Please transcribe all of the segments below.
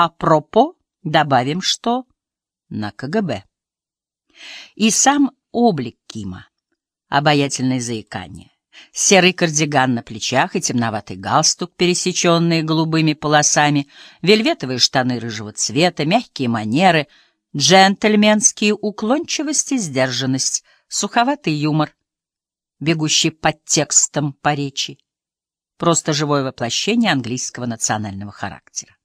А пропо добавим, что на КГБ. И сам облик Кима, обаятельное заикание, серый кардиган на плечах и темноватый галстук, пересеченные голубыми полосами, вельветовые штаны рыжего цвета, мягкие манеры, джентльменские уклончивость и сдержанность, суховатый юмор, бегущий под текстом по речи, просто живое воплощение английского национального характера.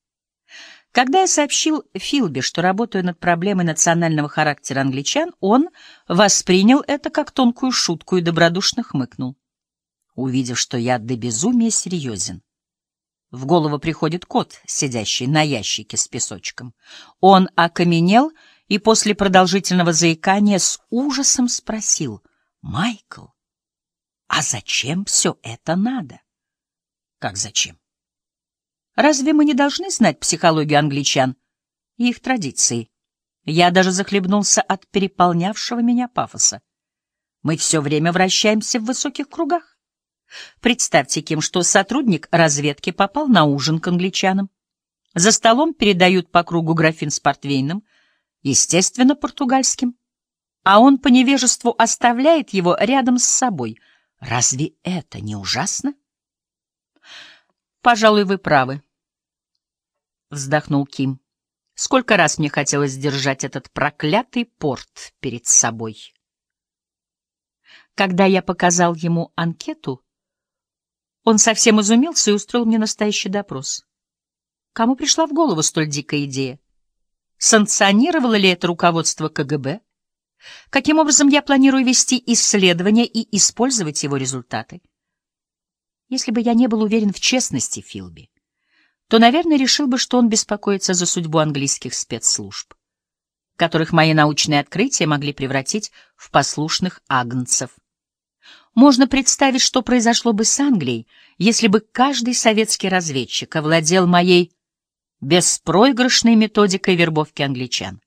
Когда я сообщил Филби, что работаю над проблемой национального характера англичан, он воспринял это как тонкую шутку и добродушно хмыкнул. Увидев, что я до безумия серьезен, в голову приходит кот, сидящий на ящике с песочком. Он окаменел и после продолжительного заикания с ужасом спросил, «Майкл, а зачем все это надо?» «Как зачем?» Разве мы не должны знать психологию англичан и их традиции? Я даже захлебнулся от переполнявшего меня пафоса. Мы все время вращаемся в высоких кругах. Представьте, Ким, что сотрудник разведки попал на ужин к англичанам. За столом передают по кругу графин с портвейном, естественно, португальским, а он по невежеству оставляет его рядом с собой. Разве это не ужасно? Пожалуй, вы правы, вздохнул Ким. Сколько раз мне хотелось держать этот проклятый порт перед собой. Когда я показал ему анкету, он совсем изумился и устроил мне настоящий допрос. Кому пришла в голову столь дикая идея? Санкционировало ли это руководство КГБ? Каким образом я планирую вести исследования и использовать его результаты? Если бы я не был уверен в честности Филби, то, наверное, решил бы, что он беспокоится за судьбу английских спецслужб, которых мои научные открытия могли превратить в послушных агнцев. Можно представить, что произошло бы с Англией, если бы каждый советский разведчик овладел моей беспроигрышной методикой вербовки англичан.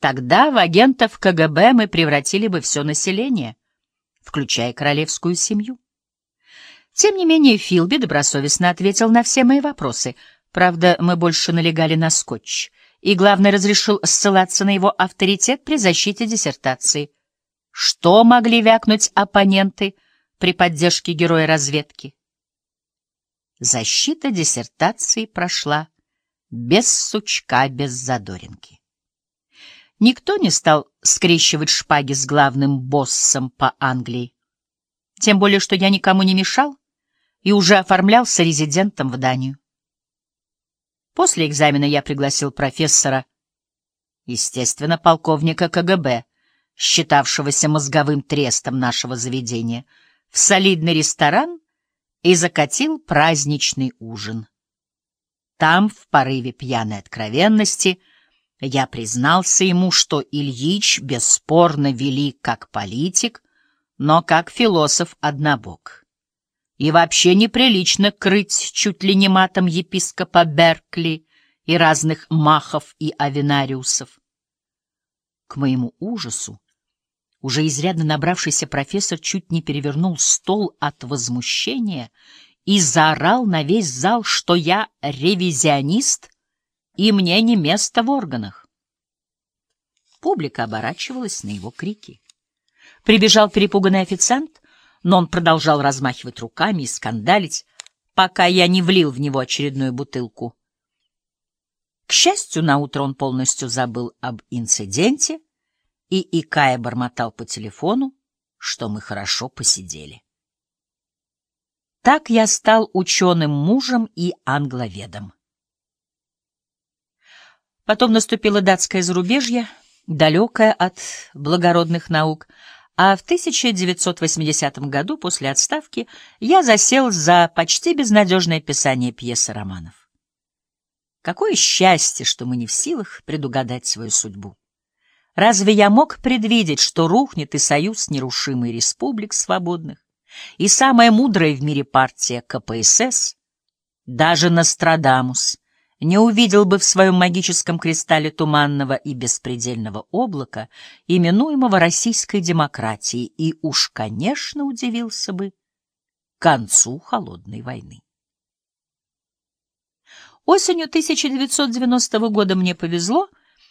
Тогда в агентов КГБ мы превратили бы все население, включая королевскую семью. Тем не менее, Филби добросовестно ответил на все мои вопросы. Правда, мы больше налегали на скотч. И, главное, разрешил ссылаться на его авторитет при защите диссертации. Что могли вякнуть оппоненты при поддержке героя разведки? Защита диссертации прошла без сучка, без задоринки. Никто не стал скрещивать шпаги с главным боссом по Англии. Тем более, что я никому не мешал и уже оформлялся резидентом в Данию. После экзамена я пригласил профессора, естественно, полковника КГБ, считавшегося мозговым трестом нашего заведения, в солидный ресторан и закатил праздничный ужин. Там, в порыве пьяной откровенности, я признался ему, что Ильич бесспорно велик как политик, но как философ однобок. И вообще неприлично крыть чуть ли не матом епископа Беркли и разных махов и авинариусов. К моему ужасу, уже изрядно набравшийся профессор чуть не перевернул стол от возмущения и заорал на весь зал, что я ревизионист, и мне не место в органах. Публика оборачивалась на его крики. Прибежал перепуганный официант, но он продолжал размахивать руками и скандалить, пока я не влил в него очередную бутылку. К счастью, наутро он полностью забыл об инциденте и, икая, бормотал по телефону, что мы хорошо посидели. Так я стал ученым мужем и англоведом. Потом наступило датское зарубежье, далекое от благородных наук — а в 1980 году, после отставки, я засел за почти безнадежное писание пьесы романов. Какое счастье, что мы не в силах предугадать свою судьбу. Разве я мог предвидеть, что рухнет и союз нерушимый республик свободных, и самая мудрая в мире партия КПСС, даже Нострадамус — не увидел бы в своем магическом кристалле туманного и беспредельного облака, именуемого российской демократией, и уж, конечно, удивился бы концу холодной войны. Осенью 1990 года мне повезло,